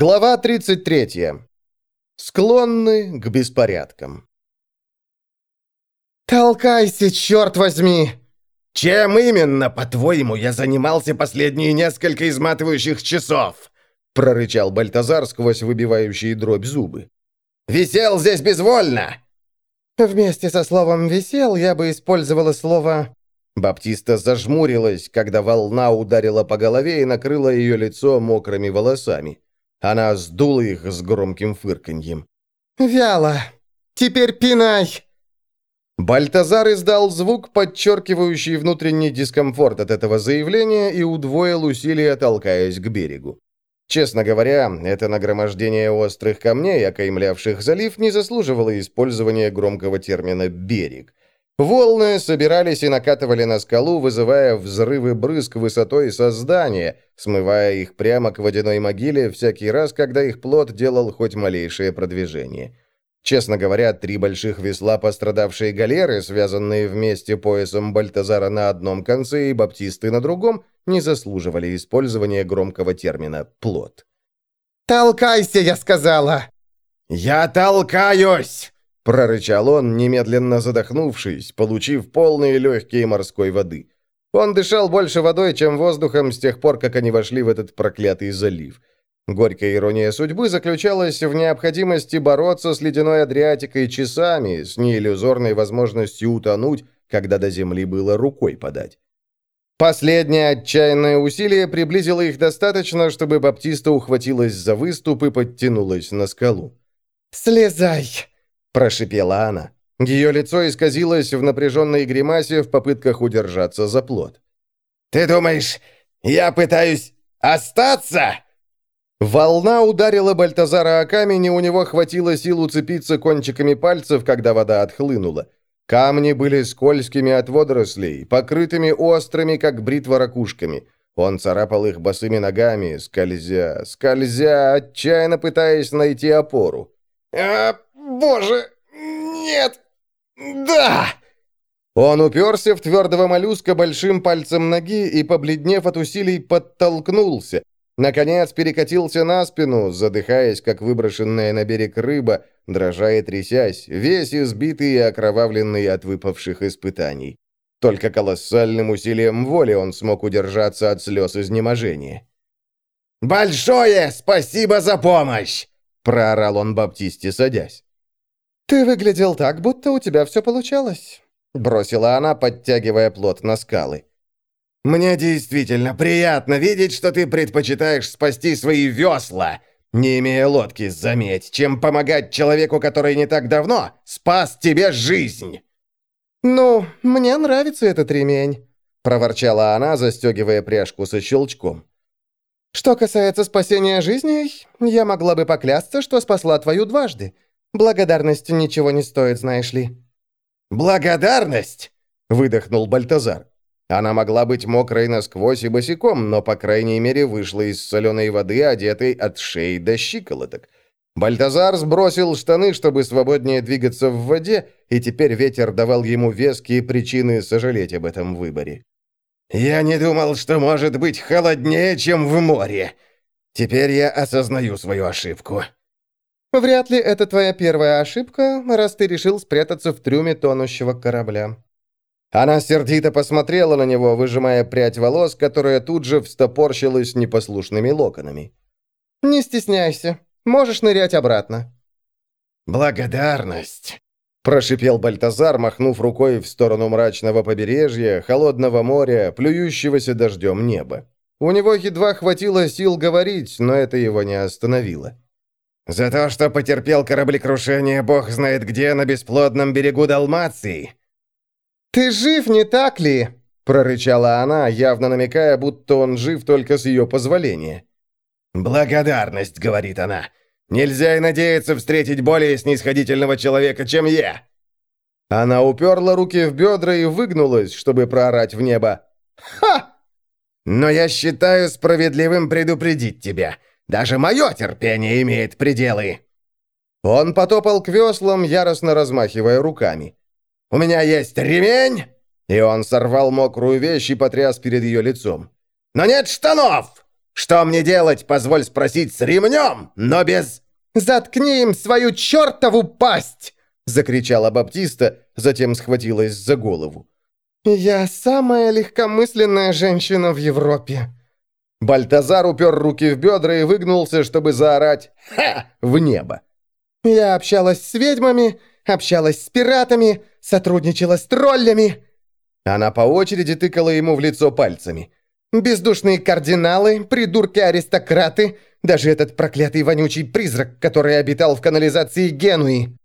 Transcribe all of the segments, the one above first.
Глава 33. Склонны к беспорядкам. «Толкайся, черт возьми!» «Чем именно, по-твоему, я занимался последние несколько изматывающих часов?» прорычал Бальтазар сквозь выбивающие дробь зубы. «Висел здесь безвольно!» «Вместе со словом «висел» я бы использовала слово Баптиста зажмурилась, когда волна ударила по голове и накрыла ее лицо мокрыми волосами. Она сдула их с громким фырканьем. «Вяло! Теперь пинай!» Бальтазар издал звук, подчеркивающий внутренний дискомфорт от этого заявления и удвоил усилия, толкаясь к берегу. Честно говоря, это нагромождение острых камней, окаймлявших залив, не заслуживало использования громкого термина «берег». Волны собирались и накатывали на скалу, вызывая взрывы брызг высотой со здания, смывая их прямо к водяной могиле всякий раз, когда их плод делал хоть малейшее продвижение. Честно говоря, три больших весла пострадавшие галеры, связанные вместе поясом Бальтазара на одном конце и баптисты на другом, не заслуживали использования громкого термина «плод». «Толкайся, я сказала!» «Я толкаюсь!» Прорычал он, немедленно задохнувшись, получив полные легкие морской воды. Он дышал больше водой, чем воздухом с тех пор, как они вошли в этот проклятый залив. Горькая ирония судьбы заключалась в необходимости бороться с ледяной Адриатикой часами, с неиллюзорной возможностью утонуть, когда до земли было рукой подать. Последнее отчаянное усилие приблизило их достаточно, чтобы Баптиста ухватилась за выступ и подтянулась на скалу. «Слезай!» – прошипела она. Ее лицо исказилось в напряженной гримасе в попытках удержаться за плод. «Ты думаешь, я пытаюсь остаться?» Волна ударила Бальтазара о камень, и у него хватило сил уцепиться кончиками пальцев, когда вода отхлынула. Камни были скользкими от водорослей, покрытыми острыми, как бритва ракушками. Он царапал их босыми ногами, скользя, скользя, отчаянно пытаясь найти опору. «А, боже, нет, да!» Он уперся в твердого моллюска большим пальцем ноги и, побледнев от усилий, подтолкнулся. Наконец перекатился на спину, задыхаясь, как выброшенная на берег рыба, дрожа и трясясь, весь избитый и окровавленный от выпавших испытаний. Только колоссальным усилием воли он смог удержаться от слез изнеможения. «Большое спасибо за помощь!» — проорал он Баптисте, садясь. «Ты выглядел так, будто у тебя все получалось», — бросила она, подтягивая плот на скалы. «Мне действительно приятно видеть, что ты предпочитаешь спасти свои весла, не имея лодки, заметь, чем помогать человеку, который не так давно спас тебе жизнь». «Ну, мне нравится этот ремень», — проворчала она, застегивая пряжку со щелчком. «Что касается спасения жизней, я могла бы поклясться, что спасла твою дважды. Благодарность ничего не стоит, знаешь ли». «Благодарность?» — выдохнул Бальтазар. Она могла быть мокрой насквозь и босиком, но, по крайней мере, вышла из соленой воды, одетой от шеи до щиколоток. Бальтазар сбросил штаны, чтобы свободнее двигаться в воде, и теперь ветер давал ему веские причины сожалеть об этом выборе. «Я не думал, что может быть холоднее, чем в море. Теперь я осознаю свою ошибку». «Вряд ли это твоя первая ошибка, раз ты решил спрятаться в трюме тонущего корабля». Она сердито посмотрела на него, выжимая прядь волос, которая тут же встопорщилась непослушными локонами. «Не стесняйся. Можешь нырять обратно». «Благодарность», – прошипел Бальтазар, махнув рукой в сторону мрачного побережья, холодного моря, плюющегося дождем неба. У него едва хватило сил говорить, но это его не остановило. За то, что потерпел кораблекрушение, бог знает где, на бесплодном берегу Далмации. «Ты жив, не так ли?» – прорычала она, явно намекая, будто он жив только с ее позволения. «Благодарность», — говорит она. «Нельзя и надеяться встретить более снисходительного человека, чем я». Она уперла руки в бедра и выгнулась, чтобы проорать в небо. «Ха! Но я считаю справедливым предупредить тебя. Даже мое терпение имеет пределы!» Он потопал к веслам, яростно размахивая руками. «У меня есть ремень!» И он сорвал мокрую вещь и потряс перед ее лицом. «Но нет штанов! Что мне делать, позволь спросить, с ремнем, но без...» «Заткни им свою чертову пасть!» — закричала Баптиста, затем схватилась за голову. «Я самая легкомысленная женщина в Европе». Бальтазар упер руки в бедра и выгнулся, чтобы заорать «Ха!» в небо. «Я общалась с ведьмами, общалась с пиратами, сотрудничала с троллями». Она по очереди тыкала ему в лицо пальцами. «Бездушные кардиналы, придурки-аристократы, даже этот проклятый вонючий призрак, который обитал в канализации Генуи».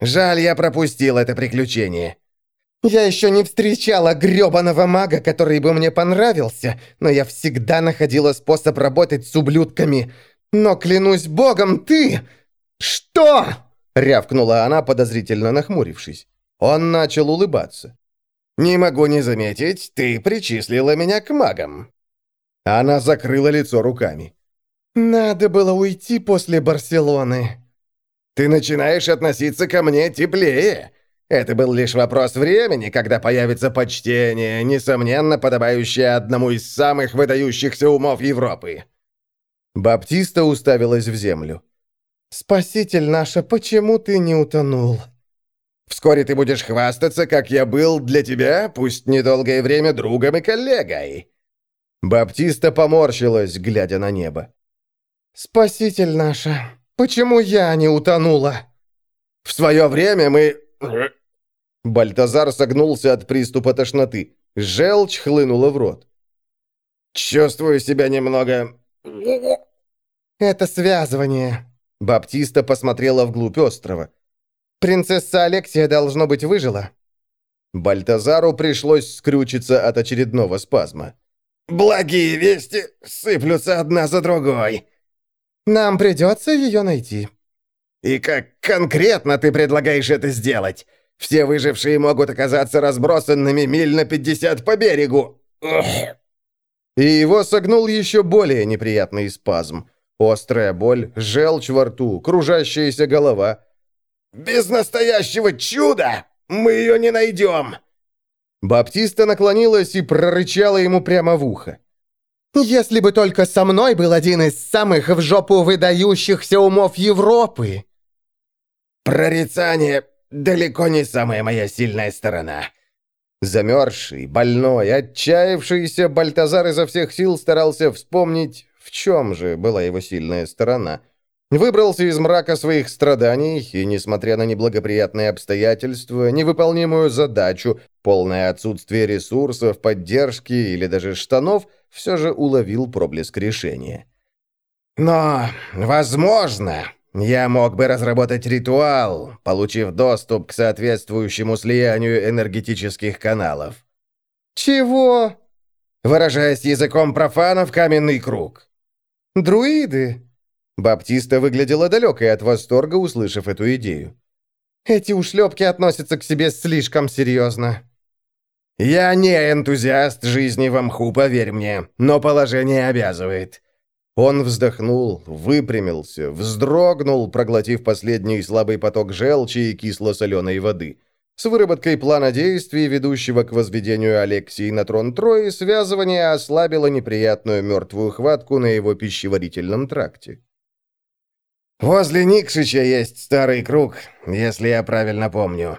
«Жаль, я пропустил это приключение». «Я еще не встречала грёбаного мага, который бы мне понравился, но я всегда находила способ работать с ублюдками. Но, клянусь богом, ты...» «Что?» — рявкнула она, подозрительно нахмурившись. Он начал улыбаться. «Не могу не заметить, ты причислила меня к магам». Она закрыла лицо руками. «Надо было уйти после Барселоны». «Ты начинаешь относиться ко мне теплее. Это был лишь вопрос времени, когда появится почтение, несомненно подобающее одному из самых выдающихся умов Европы». Баптиста уставилась в землю. «Спаситель наша, почему ты не утонул?» «Вскоре ты будешь хвастаться, как я был для тебя, пусть недолгое время, другом и коллегой». Баптиста поморщилась, глядя на небо. «Спаситель наша, почему я не утонула?» «В свое время мы...» Бальтазар согнулся от приступа тошноты. Желчь хлынула в рот. «Чувствую себя немного...» «Это связывание», Баптиста посмотрела вглубь острова. «Принцесса Алексия, должно быть, выжила». Бальтазару пришлось скрючиться от очередного спазма. «Благие вести сыплются одна за другой». «Нам придется ее найти». «И как конкретно ты предлагаешь это сделать? Все выжившие могут оказаться разбросанными миль на 50 по берегу». И его согнул еще более неприятный спазм. Острая боль, желчь во рту, кружащаяся голова. «Без настоящего чуда мы ее не найдем!» Баптиста наклонилась и прорычала ему прямо в ухо. «Если бы только со мной был один из самых в жопу выдающихся умов Европы!» «Прорицание далеко не самая моя сильная сторона!» Замерзший, больной, отчаявшийся, Бальтазар изо всех сил старался вспомнить, в чем же была его сильная сторона? Выбрался из мрака своих страданий и, несмотря на неблагоприятные обстоятельства, невыполнимую задачу, полное отсутствие ресурсов, поддержки или даже штанов, все же уловил проблеск решения. «Но, возможно, я мог бы разработать ритуал, получив доступ к соответствующему слиянию энергетических каналов». «Чего?» Выражаясь языком профанов, каменный круг. Друиды!» Баптиста выглядела далекой от восторга, услышав эту идею. «Эти ушлепки относятся к себе слишком серьезно». «Я не энтузиаст жизни в мху, поверь мне, но положение обязывает». Он вздохнул, выпрямился, вздрогнул, проглотив последний слабый поток желчи и кисло-соленой воды. С выработкой плана действий, ведущего к возведению Алексии на трон Трои, связывание ослабило неприятную мертвую хватку на его пищеварительном тракте. «Возле Никшича есть старый круг, если я правильно помню».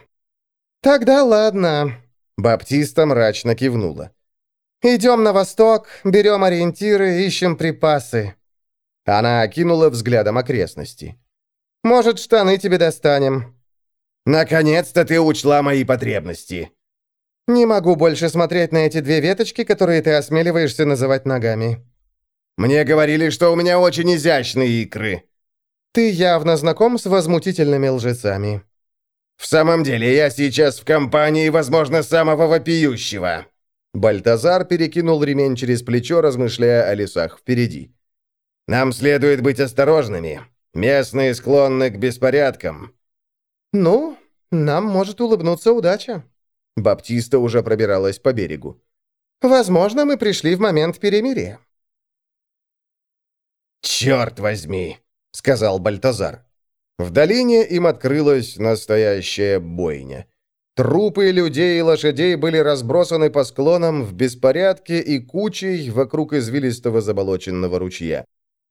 «Тогда ладно», — Баптиста мрачно кивнула. «Идем на восток, берем ориентиры, ищем припасы». Она окинула взглядом окрестности. «Может, штаны тебе достанем». «Наконец-то ты учла мои потребности!» «Не могу больше смотреть на эти две веточки, которые ты осмеливаешься называть ногами». «Мне говорили, что у меня очень изящные икры». «Ты явно знаком с возмутительными лжецами». «В самом деле, я сейчас в компании, возможно, самого вопиющего». Бальтазар перекинул ремень через плечо, размышляя о лесах впереди. «Нам следует быть осторожными. Местные склонны к беспорядкам». «Ну, нам может улыбнуться удача». Баптиста уже пробиралась по берегу. «Возможно, мы пришли в момент перемирия». «Черт возьми!» — сказал Бальтазар. В долине им открылась настоящая бойня. Трупы людей и лошадей были разбросаны по склонам в беспорядке и кучей вокруг извилистого заболоченного ручья.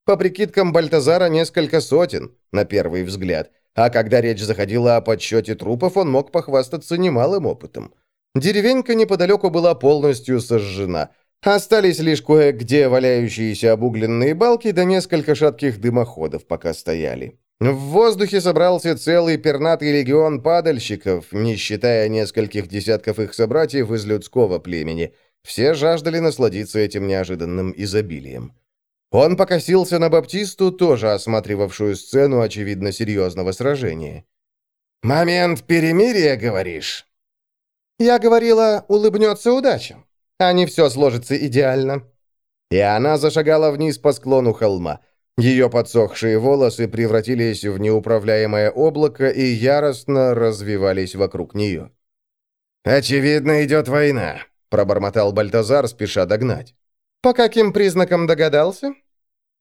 По прикидкам Бальтазара несколько сотен, на первый взгляд, а когда речь заходила о подсчете трупов, он мог похвастаться немалым опытом. Деревенька неподалеку была полностью сожжена. Остались лишь кое-где валяющиеся обугленные балки да несколько шатких дымоходов пока стояли. В воздухе собрался целый пернатый легион падальщиков, не считая нескольких десятков их собратьев из людского племени. Все жаждали насладиться этим неожиданным изобилием. Он покосился на Баптисту, тоже осматривавшую сцену, очевидно, серьезного сражения. «Момент перемирия, говоришь?» «Я говорила, улыбнется удача, а не все сложится идеально». И она зашагала вниз по склону холма. Ее подсохшие волосы превратились в неуправляемое облако и яростно развивались вокруг нее. «Очевидно, идет война», — пробормотал Бальтазар, спеша догнать. «По каким признакам догадался?»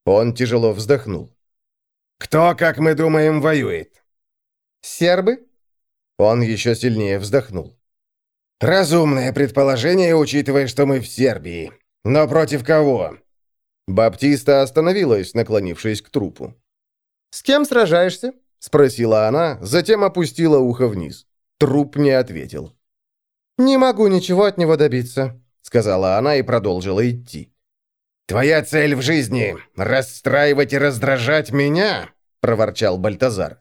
Он тяжело вздохнул. «Кто, как мы думаем, воюет?» «Сербы?» Он еще сильнее вздохнул. «Разумное предположение, учитывая, что мы в Сербии. Но против кого?» Баптиста остановилась, наклонившись к трупу. «С кем сражаешься?» — спросила она, затем опустила ухо вниз. Труп не ответил. «Не могу ничего от него добиться», — сказала она и продолжила идти. «Твоя цель в жизни — расстраивать и раздражать меня?» — проворчал Бальтазар.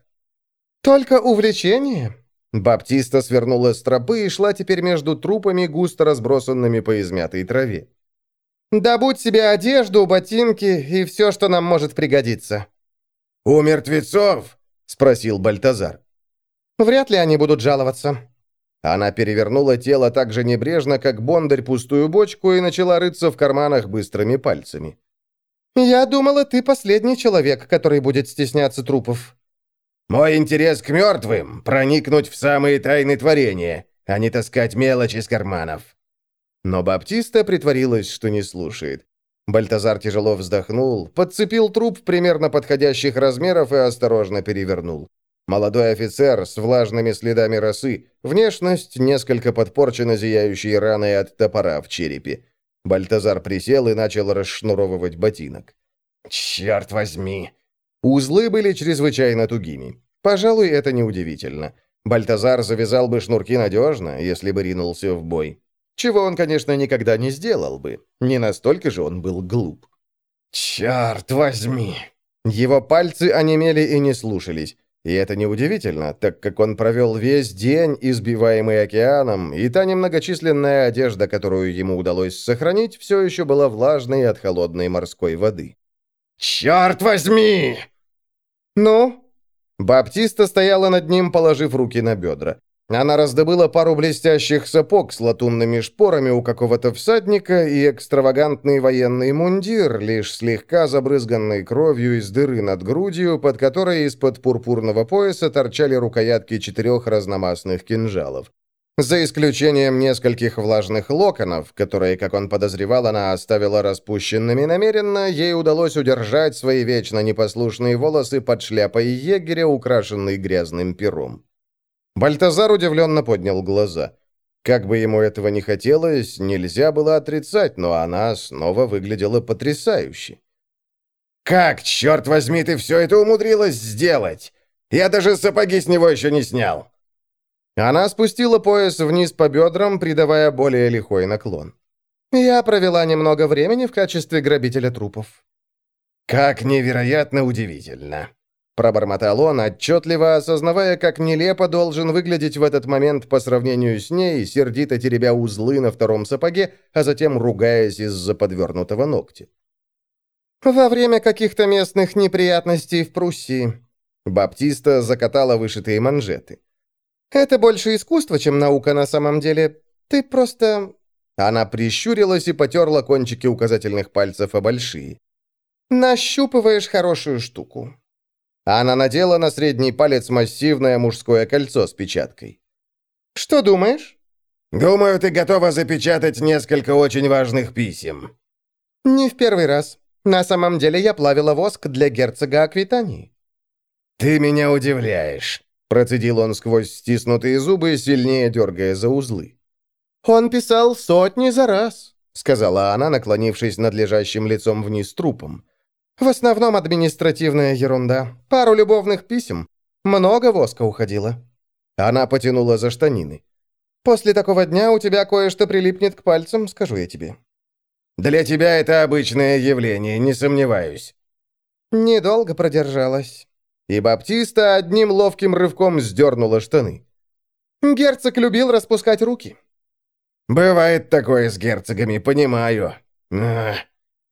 «Только увлечение?» Баптиста свернула с тропы и шла теперь между трупами, густо разбросанными по измятой траве. Добудь себе одежду, ботинки и все, что нам может пригодиться». «У мертвецов?» — спросил Бальтазар. «Вряд ли они будут жаловаться». Она перевернула тело так же небрежно, как бондарь пустую бочку, и начала рыться в карманах быстрыми пальцами. «Я думала, ты последний человек, который будет стесняться трупов». «Мой интерес к мертвым — проникнуть в самые тайны творения, а не таскать мелочи из карманов». Но Баптиста притворилась, что не слушает. Бальтазар тяжело вздохнул, подцепил труп примерно подходящих размеров и осторожно перевернул. Молодой офицер с влажными следами росы, внешность несколько подпорчена зияющей раной от топора в черепе. Бальтазар присел и начал расшнуровывать ботинок. «Черт возьми!» Узлы были чрезвычайно тугими. Пожалуй, это неудивительно. Бальтазар завязал бы шнурки надежно, если бы ринулся в бой. Чего он, конечно, никогда не сделал бы. Не настолько же он был глуп. «Черт возьми!» Его пальцы онемели и не слушались. И это неудивительно, так как он провел весь день, избиваемый океаном, и та немногочисленная одежда, которую ему удалось сохранить, все еще была влажной от холодной морской воды. «Черт возьми!» «Ну?» Баптиста стояла над ним, положив руки на бедра. Она раздобыла пару блестящих сапог с латунными шпорами у какого-то всадника и экстравагантный военный мундир, лишь слегка забрызганный кровью из дыры над грудью, под которой из-под пурпурного пояса торчали рукоятки четырех разномастных кинжалов. За исключением нескольких влажных локонов, которые, как он подозревал, она оставила распущенными намеренно, ей удалось удержать свои вечно непослушные волосы под шляпой егеря, украшенной грязным пером. Бальтазар удивленно поднял глаза. Как бы ему этого не хотелось, нельзя было отрицать, но она снова выглядела потрясающе. «Как, черт возьми, ты все это умудрилась сделать? Я даже сапоги с него еще не снял!» Она спустила пояс вниз по бедрам, придавая более лихой наклон. «Я провела немного времени в качестве грабителя трупов». «Как невероятно удивительно!» Пробормотал он, отчетливо осознавая, как нелепо должен выглядеть в этот момент по сравнению с ней, сердито теребя узлы на втором сапоге, а затем ругаясь из-за подвернутого ногтя. «Во время каких-то местных неприятностей в Пруссии». Баптиста закатала вышитые манжеты. «Это больше искусство, чем наука на самом деле. Ты просто...» Она прищурилась и потерла кончики указательных пальцев о большие. «Нащупываешь хорошую штуку. Она надела на средний палец массивное мужское кольцо с печаткой. «Что думаешь?» «Думаю, ты готова запечатать несколько очень важных писем». «Не в первый раз. На самом деле я плавила воск для герцога Аквитании». «Ты меня удивляешь». Процедил он сквозь стиснутые зубы, сильнее дергая за узлы. «Он писал сотни за раз», — сказала она, наклонившись над лежащим лицом вниз трупом. «В основном административная ерунда. Пару любовных писем. Много воска уходило». Она потянула за штанины. «После такого дня у тебя кое-что прилипнет к пальцам, скажу я тебе». «Для тебя это обычное явление, не сомневаюсь». «Недолго продержалась». И Баптиста одним ловким рывком сдернула штаны. «Герцог любил распускать руки». «Бывает такое с герцогами, понимаю. Ах.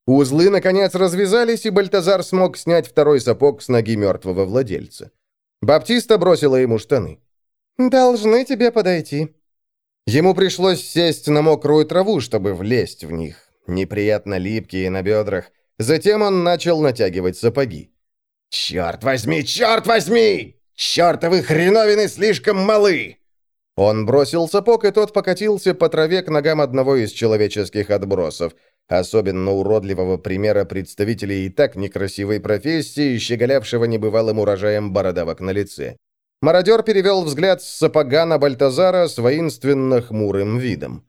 Узлы, наконец, развязались, и Бальтазар смог снять второй сапог с ноги мертвого владельца. Баптиста бросила ему штаны. «Должны тебе подойти». Ему пришлось сесть на мокрую траву, чтобы влезть в них, неприятно липкие на бедрах. Затем он начал натягивать сапоги. «Черт возьми, черт возьми! Чертовы хреновины слишком малы!» Он бросил сапог, и тот покатился по траве к ногам одного из человеческих отбросов, особенно уродливого примера представителей и так некрасивой профессии, щеголявшего небывалым урожаем бородавок на лице. Мародер перевел взгляд с сапога на Бальтазара с воинственно-хмурым видом.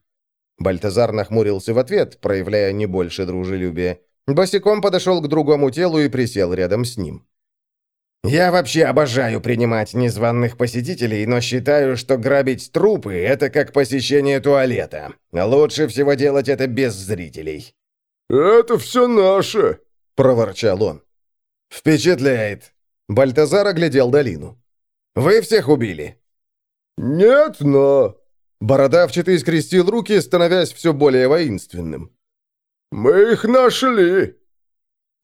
Бальтазар нахмурился в ответ, проявляя не больше дружелюбия. Босиком подошел к другому телу и присел рядом с ним. «Я вообще обожаю принимать незваных посетителей, но считаю, что грабить трупы – это как посещение туалета. Лучше всего делать это без зрителей». «Это все наше», – проворчал он. «Впечатляет». Бальтазар оглядел долину. Вы всех убили?» «Нет, но...» Бородавчатый скрестил руки, становясь все более воинственным. «Мы их нашли!»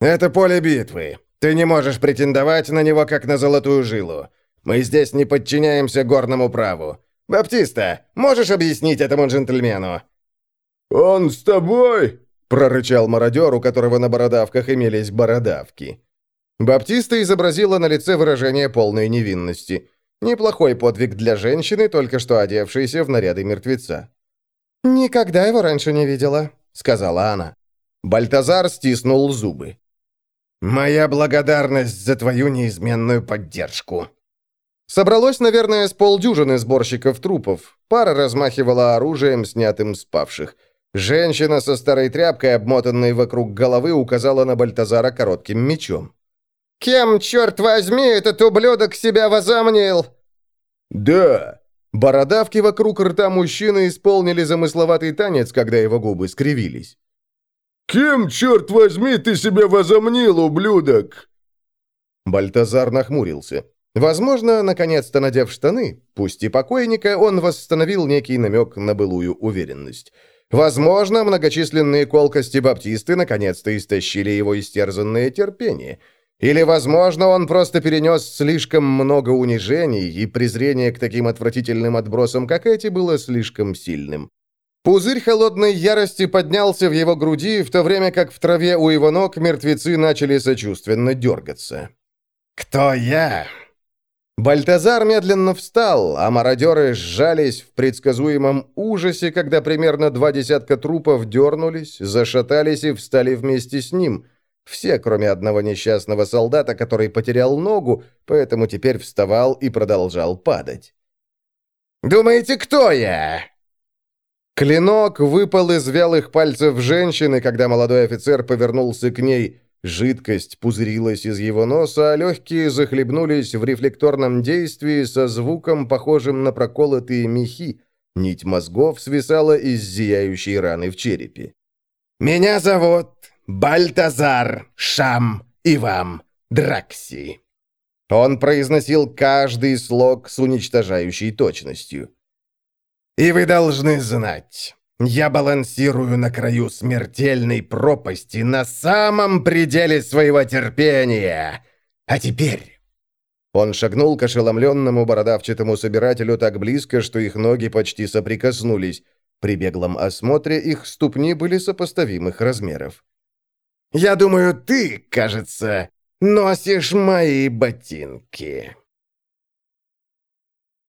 «Это поле битвы. Ты не можешь претендовать на него, как на золотую жилу. Мы здесь не подчиняемся горному праву. Баптиста, можешь объяснить этому джентльмену?» «Он с тобой?» — прорычал мародер, у которого на бородавках имелись бородавки. Баптиста изобразила на лице выражение полной невинности. Неплохой подвиг для женщины, только что одевшейся в наряды мертвеца. «Никогда его раньше не видела», — сказала она. Бальтазар стиснул зубы. «Моя благодарность за твою неизменную поддержку». Собралось, наверное, с полдюжины сборщиков трупов. Пара размахивала оружием, снятым с павших. Женщина со старой тряпкой, обмотанной вокруг головы, указала на Бальтазара коротким мечом. «Кем, черт возьми, этот ублюдок себя возомнил?» «Да». Бородавки вокруг рта мужчины исполнили замысловатый танец, когда его губы скривились. «Кем, черт возьми, ты себя возомнил, ублюдок?» Бальтазар нахмурился. Возможно, наконец-то надев штаны, пусть и покойника, он восстановил некий намек на былую уверенность. Возможно, многочисленные колкости баптисты наконец-то истощили его истерзанное терпение – или, возможно, он просто перенес слишком много унижений, и презрение к таким отвратительным отбросам, как эти, было слишком сильным. Пузырь холодной ярости поднялся в его груди, в то время как в траве у его ног мертвецы начали сочувственно дергаться. «Кто я?» Бальтазар медленно встал, а мародеры сжались в предсказуемом ужасе, когда примерно два десятка трупов дернулись, зашатались и встали вместе с ним – все, кроме одного несчастного солдата, который потерял ногу, поэтому теперь вставал и продолжал падать. «Думаете, кто я?» Клинок выпал из вялых пальцев женщины, когда молодой офицер повернулся к ней. Жидкость пузырилась из его носа, а легкие захлебнулись в рефлекторном действии со звуком, похожим на проколотые мехи. Нить мозгов свисала из зияющей раны в черепе. «Меня зовут Бальтазар Шам Ивам Дракси». Он произносил каждый слог с уничтожающей точностью. «И вы должны знать, я балансирую на краю смертельной пропасти на самом пределе своего терпения. А теперь...» Он шагнул к ошеломленному бородавчатому собирателю так близко, что их ноги почти соприкоснулись. При беглом осмотре их ступни были сопоставимых размеров. Я думаю, ты, кажется, носишь мои ботинки».